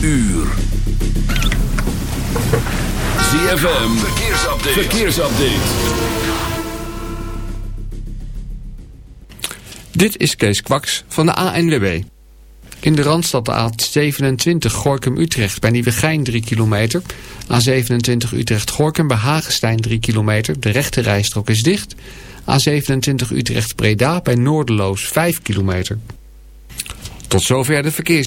uur. ZFM, verkeersupdate. verkeersupdate. Dit is Kees Kwaks van de ANWB. In de Randstad de A27 Gorkum-Utrecht bij Nieuwegein 3 kilometer. A27 Utrecht-Gorkum bij Hagestein 3 kilometer. De rechte rijstrook is dicht. A27 Utrecht-Breda bij Noorderloos 5 kilometer. Tot zover de verkeers.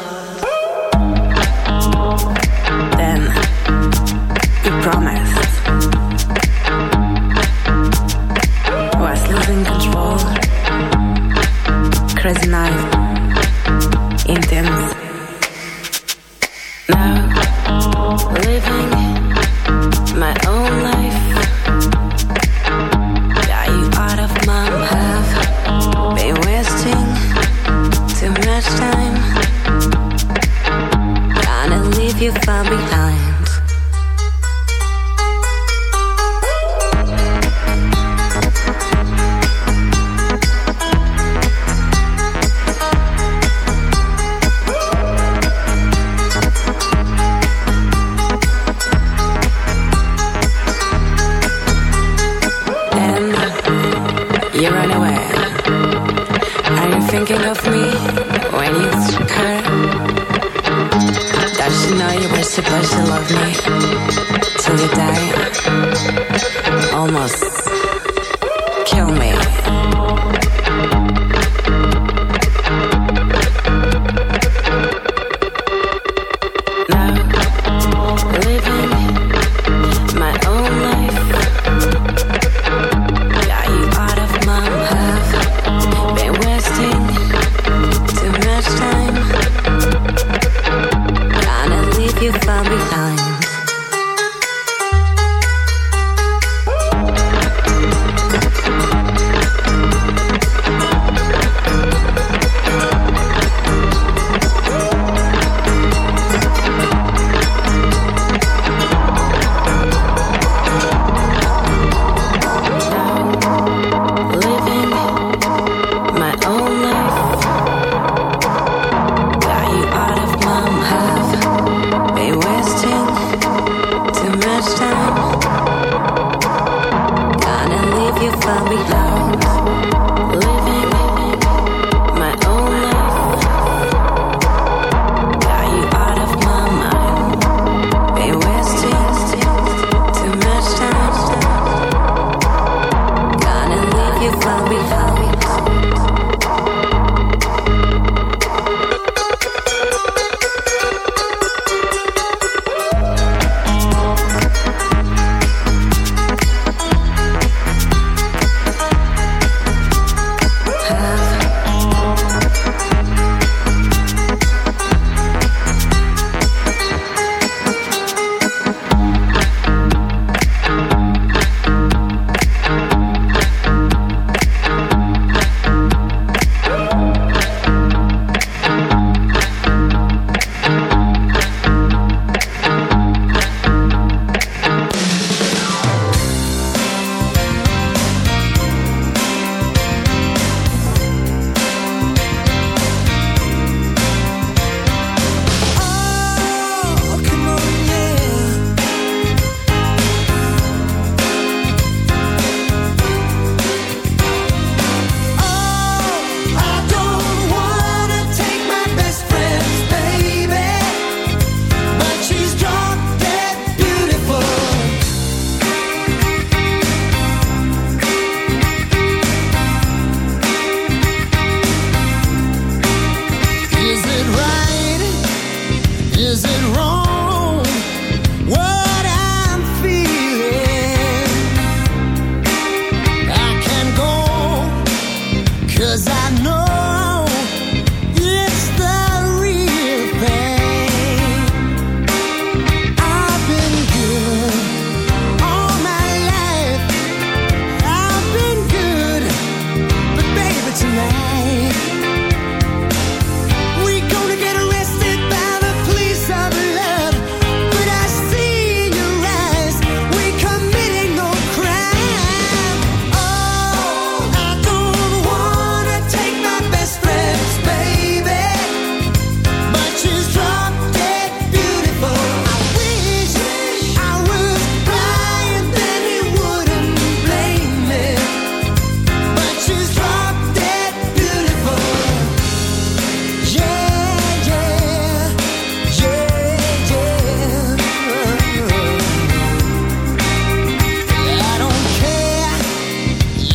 kill me.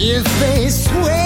If they swear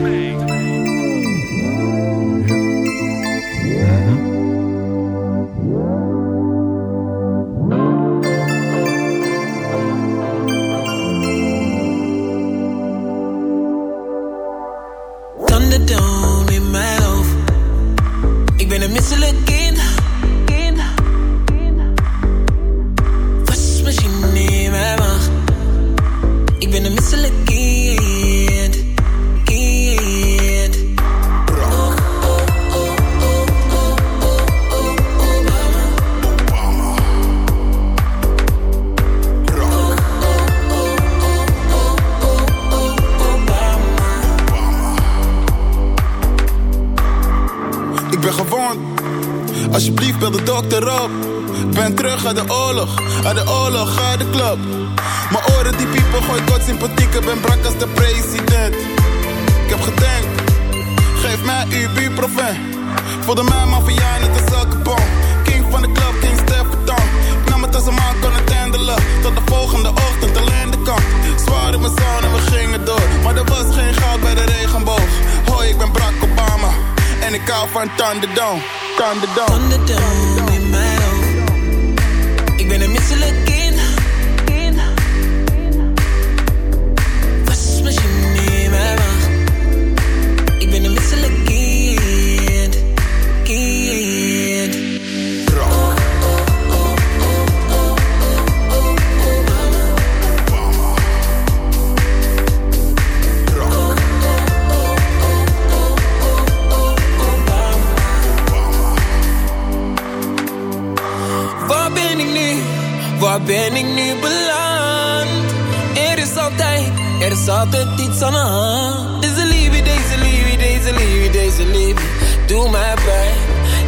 doe mij pijn.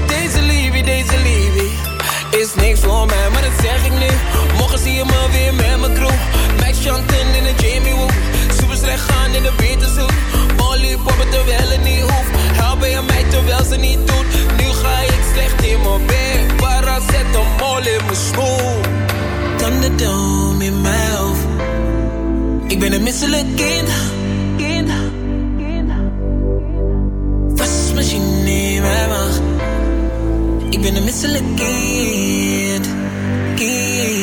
Deze liefie, deze liefie is niks voor mij, maar dat zeg ik nu. Morgen zie je me weer met mijn crew. Max Chanten in de Jamie Woo. Super slecht gaan in de Beterzoek. Molly poppen terwijl het niet hoeft. Helpen je mij terwijl ze niet doet. Nu ga ik slecht in mijn bed. Para zet een mol in mijn schoen. dom in mijn hoofd. Ik ben een misselijk kind misschien niet meer mag. Ik ben een misselijk kind, kind.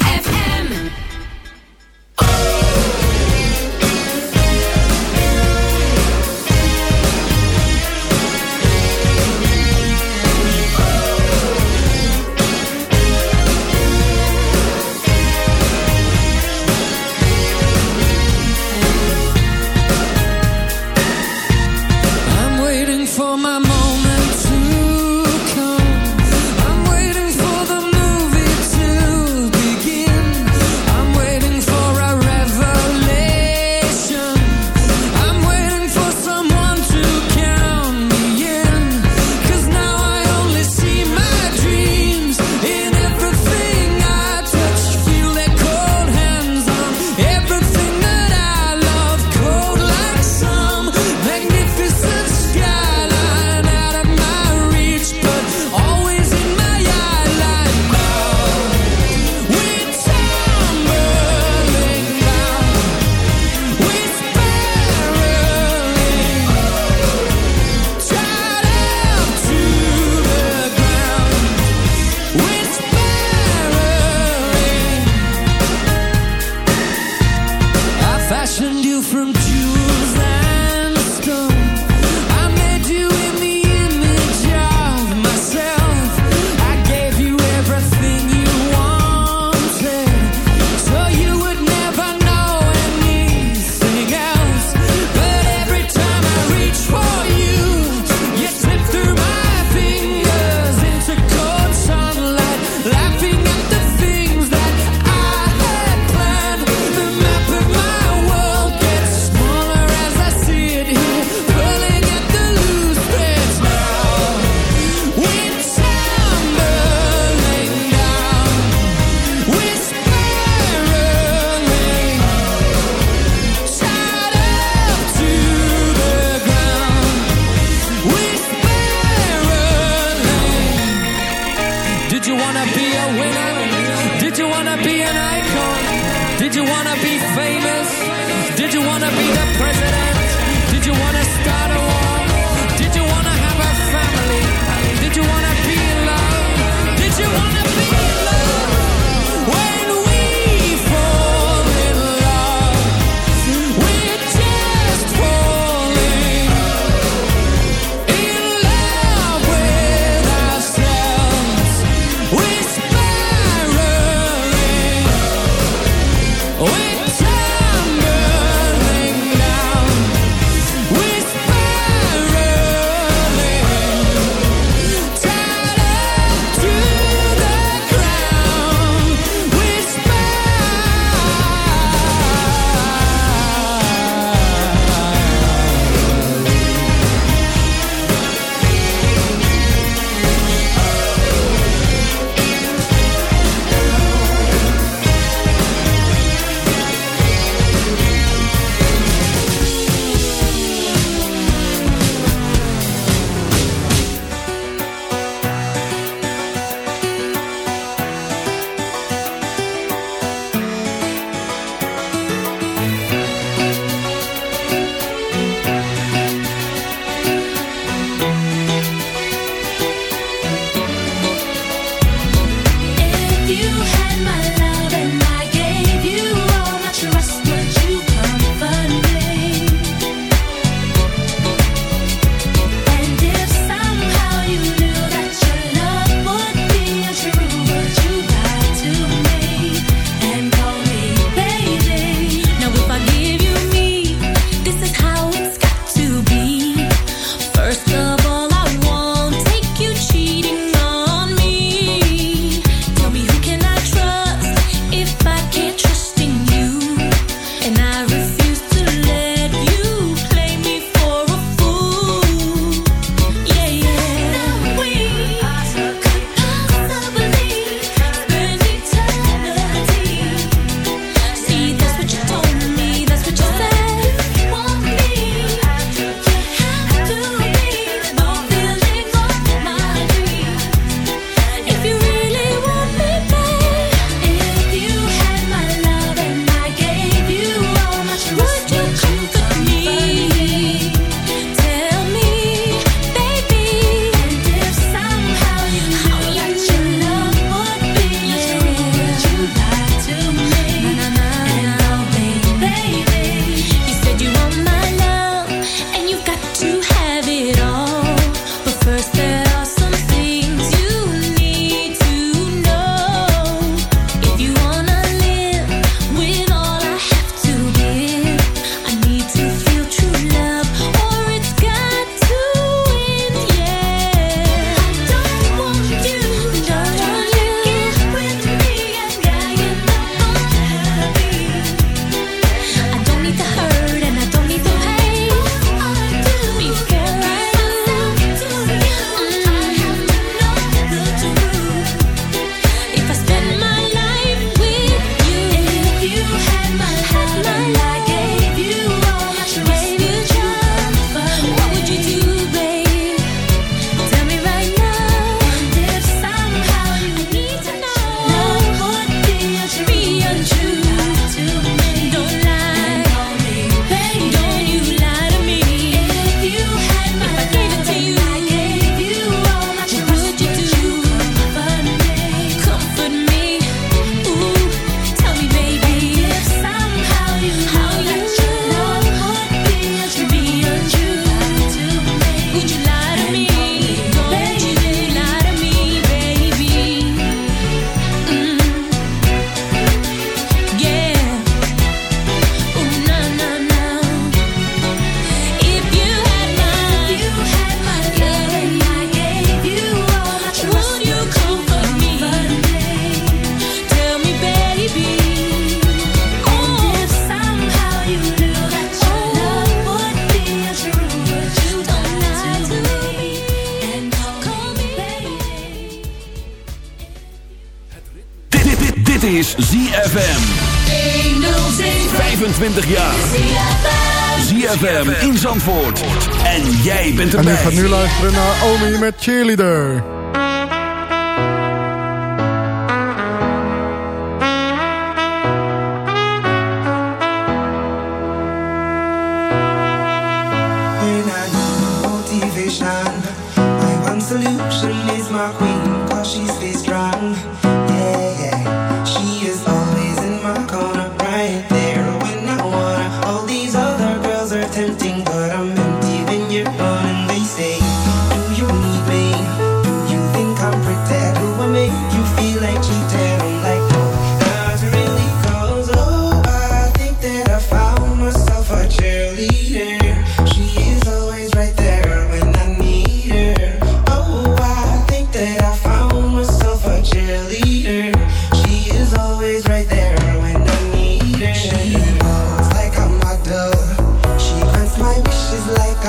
luisteren naar Omi met Cheerleader.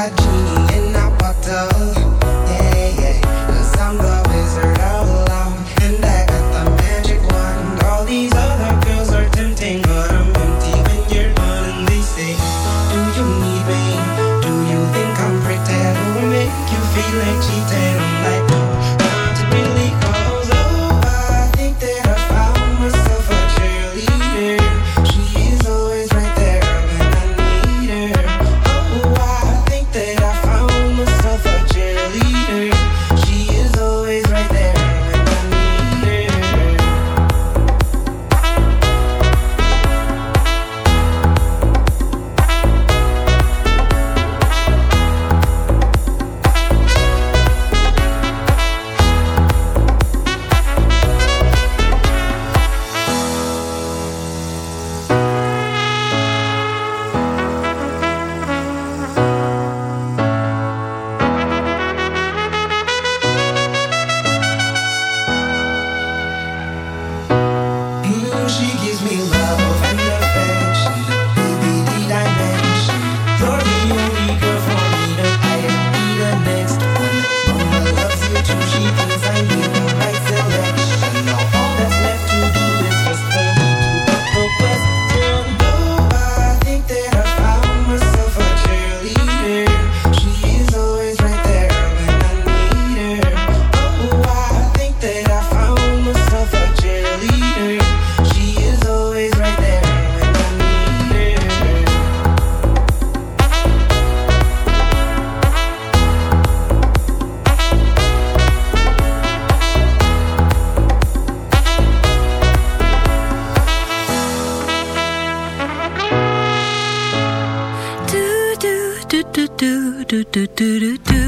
I do do do do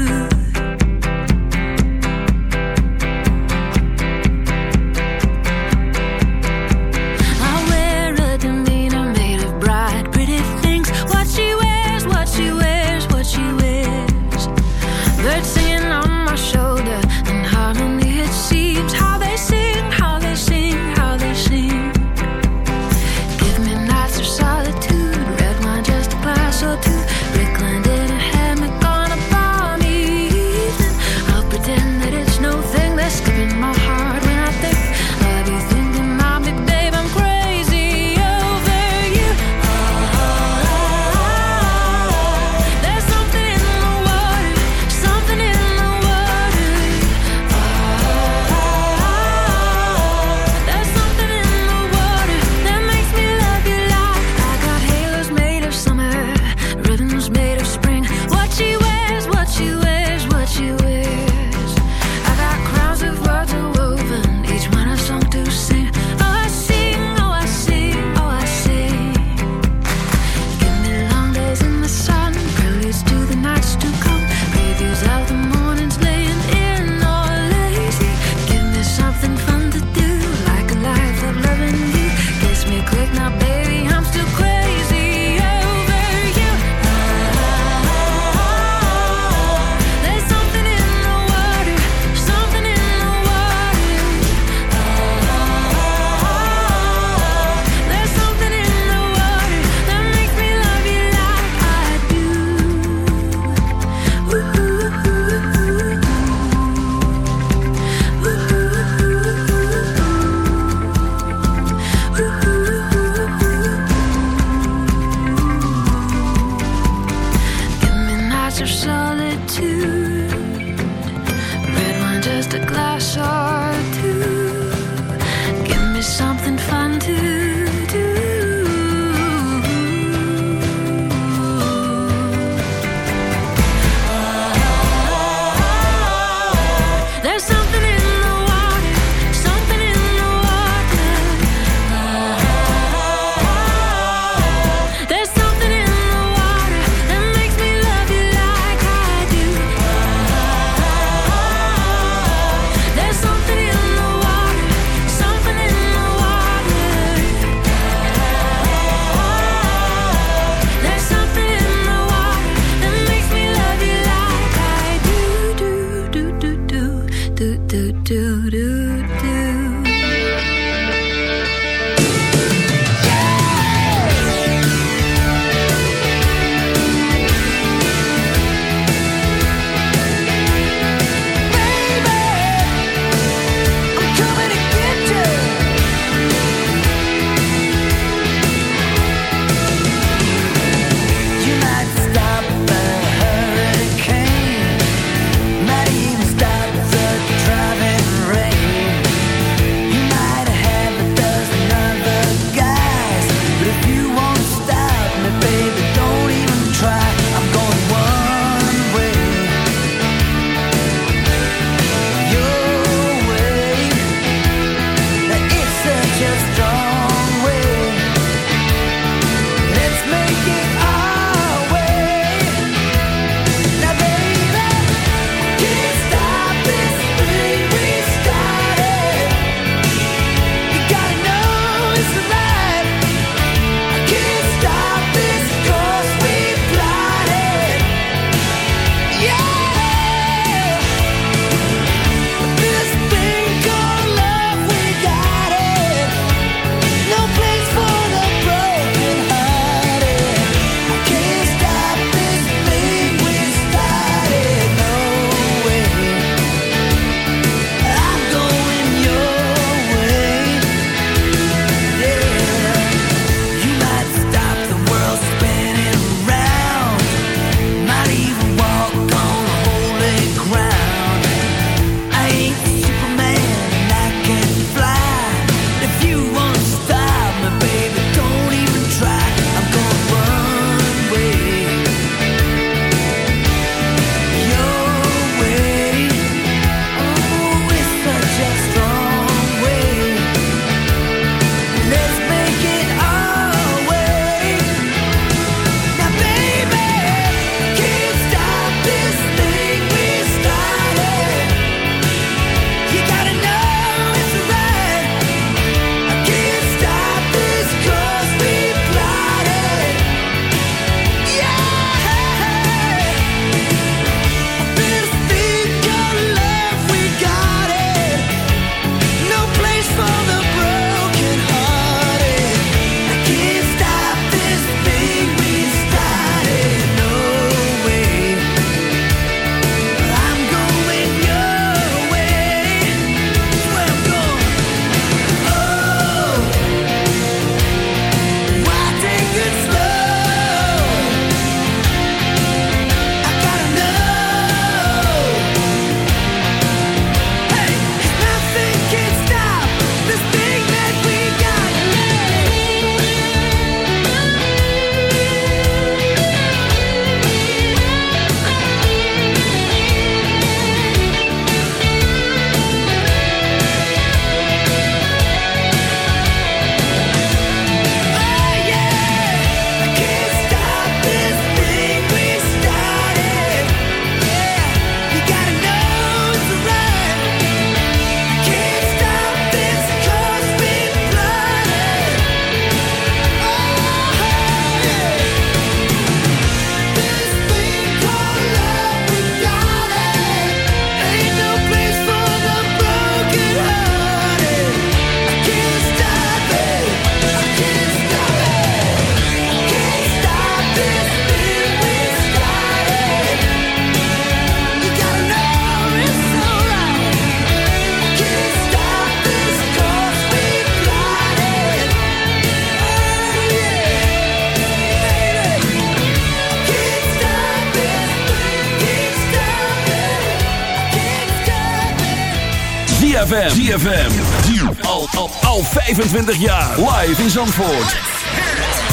20 jaar. Live in Zandvoort.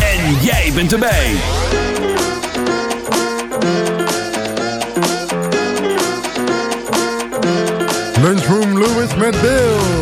En jij bent erbij. Lunchroom Lewis met Bill.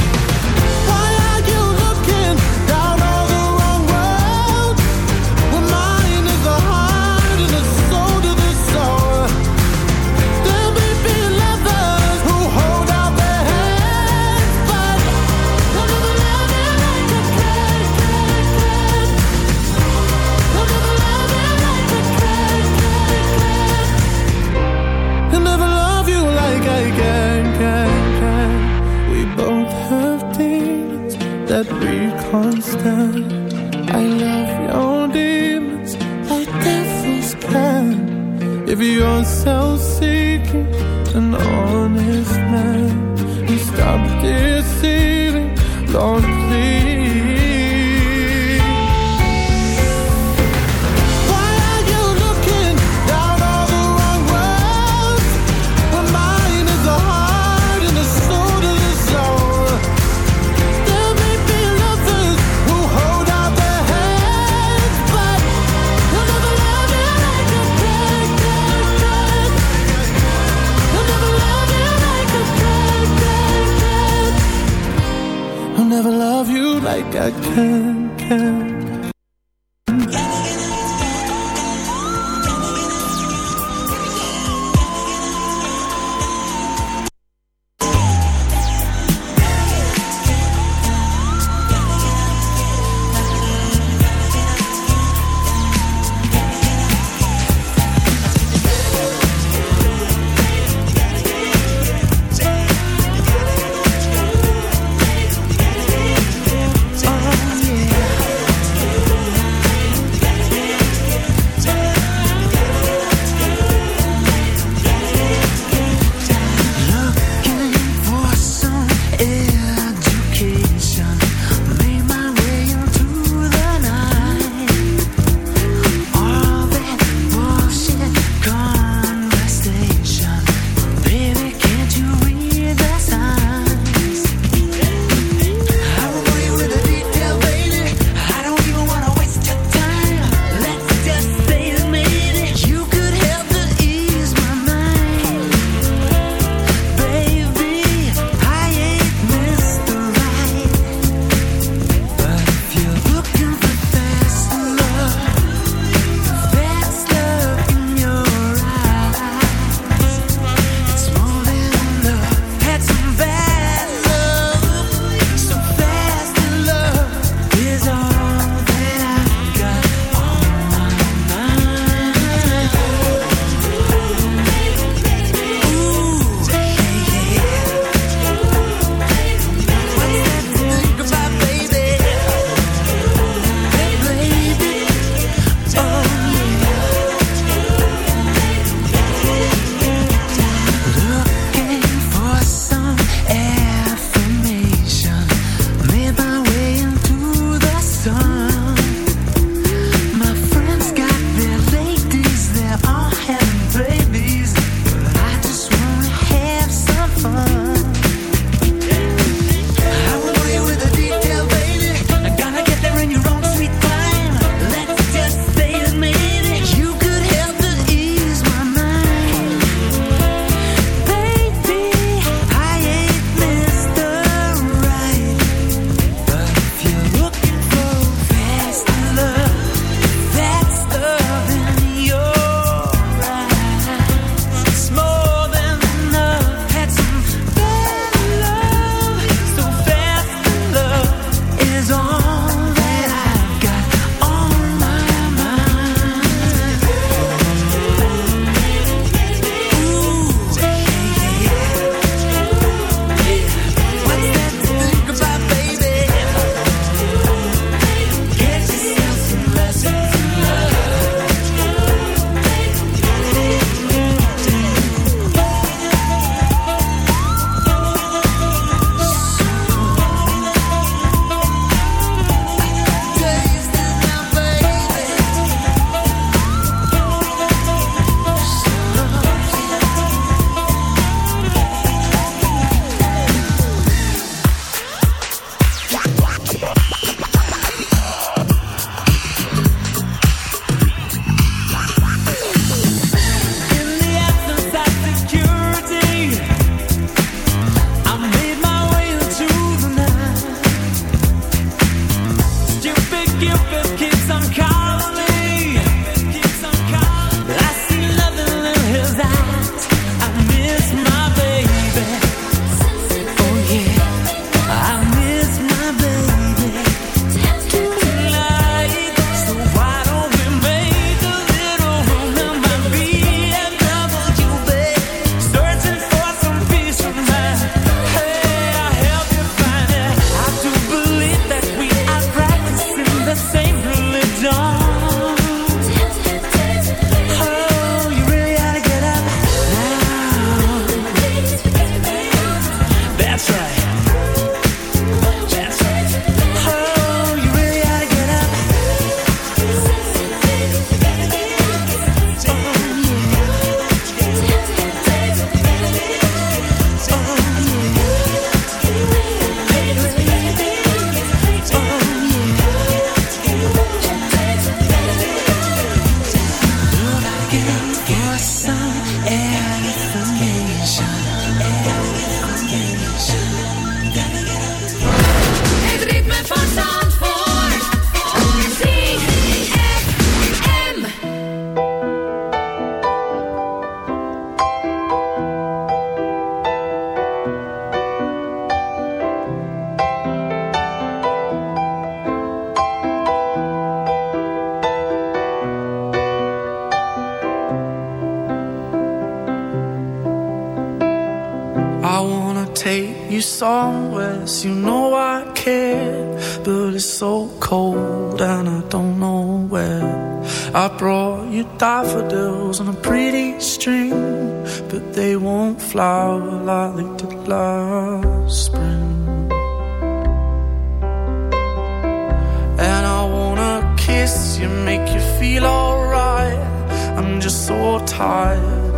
If you're self-seeking an honest man, stop deceiving, Lord. 偏偏